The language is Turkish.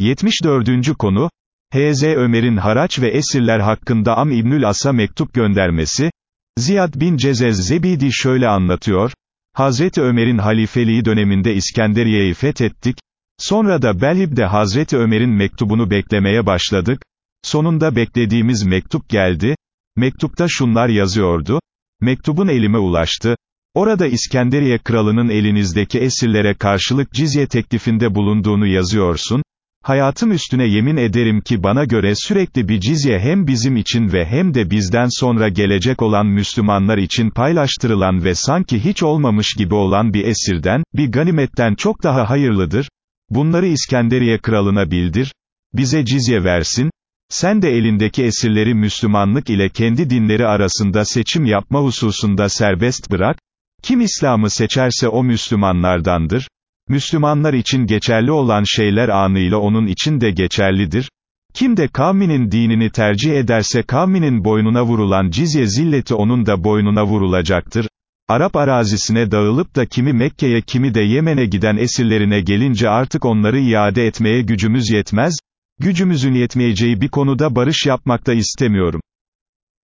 74. konu, H.Z. Ömer'in haraç ve esirler hakkında Am İbnül As'a mektup göndermesi, Ziyad bin Cezez Zebidi şöyle anlatıyor, Hazreti Ömer'in halifeliği döneminde İskenderiye'yi fethettik, sonra da Belhib'de Hazreti Ömer'in mektubunu beklemeye başladık, sonunda beklediğimiz mektup geldi, mektupta şunlar yazıyordu, mektubun elime ulaştı, orada İskenderiye kralının elinizdeki esirlere karşılık cizye teklifinde bulunduğunu yazıyorsun, Hayatım üstüne yemin ederim ki bana göre sürekli bir cizye hem bizim için ve hem de bizden sonra gelecek olan Müslümanlar için paylaştırılan ve sanki hiç olmamış gibi olan bir esirden, bir ganimetten çok daha hayırlıdır. Bunları İskenderiye kralına bildir. Bize cizye versin. Sen de elindeki esirleri Müslümanlık ile kendi dinleri arasında seçim yapma hususunda serbest bırak. Kim İslam'ı seçerse o Müslümanlardandır. Müslümanlar için geçerli olan şeyler anıyla onun için de geçerlidir. Kim de kavminin dinini tercih ederse kavminin boynuna vurulan cizye zilleti onun da boynuna vurulacaktır. Arap arazisine dağılıp da kimi Mekke'ye kimi de Yemen'e giden esirlerine gelince artık onları iade etmeye gücümüz yetmez, gücümüzün yetmeyeceği bir konuda barış yapmakta istemiyorum.